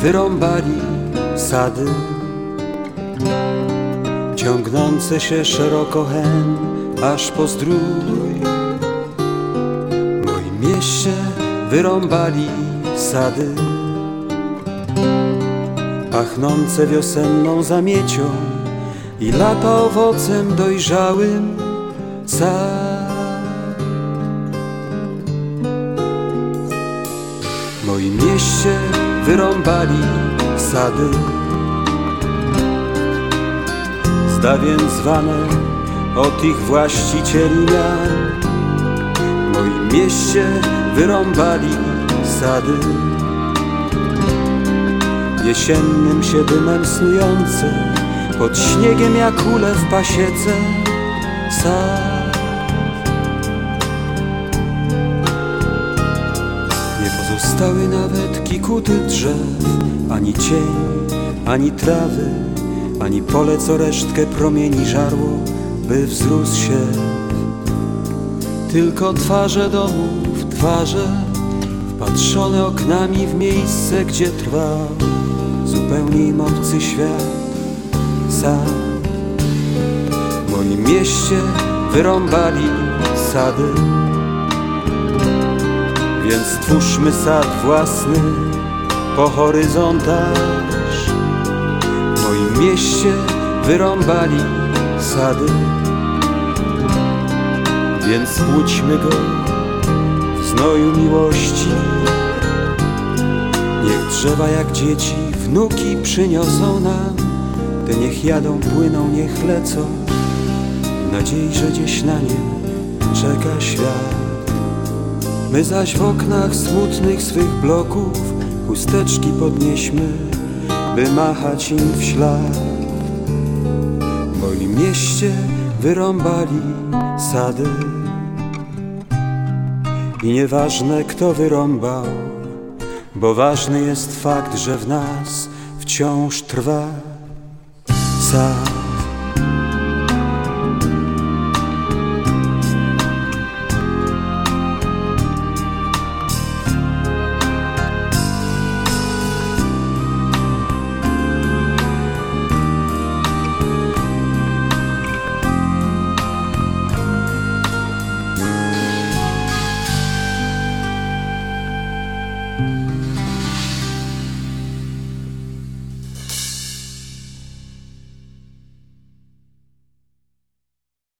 wyrąbali sady Ciągnące się szeroko hen aż po zdrój moim mieście wyrąbali sady Pachnące wiosenną zamiecią I lata owocem dojrzałym. Sad moim mieście wyrąbali sady. Zdawien zwane od ich właścicieli mian W moim mieście wyrąbali sady. Jesiennym się dymem snujące Pod śniegiem jak ule w pasiece. Sad Nie pozostały nawet kikuty drzew. Ani cień, ani trawy Ani pole, co resztkę promieni żarło By wzrósł się. Tylko twarze domów, twarze Wpatrzone oknami w miejsce, gdzie trwał Zupełnie im obcy świat. Sam W moim mieście wyrąbali sady więc twórzmy sad własny po horyzontaż W moim mieście wyrąbali sady. Więc płóćmy go w znoju miłości. Niech drzewa jak dzieci wnuki przyniosą nam. Te niech jadą, płyną, niech lecą. W nadziei, że gdzieś na nie czeka świat My zaś w oknach smutnych swych bloków chusteczki podnieśmy, by machać im w ślad. W moim mieście wyrąbali sady i nieważne kto wyrąbał, bo ważny jest fakt, że w nas wciąż trwa sad.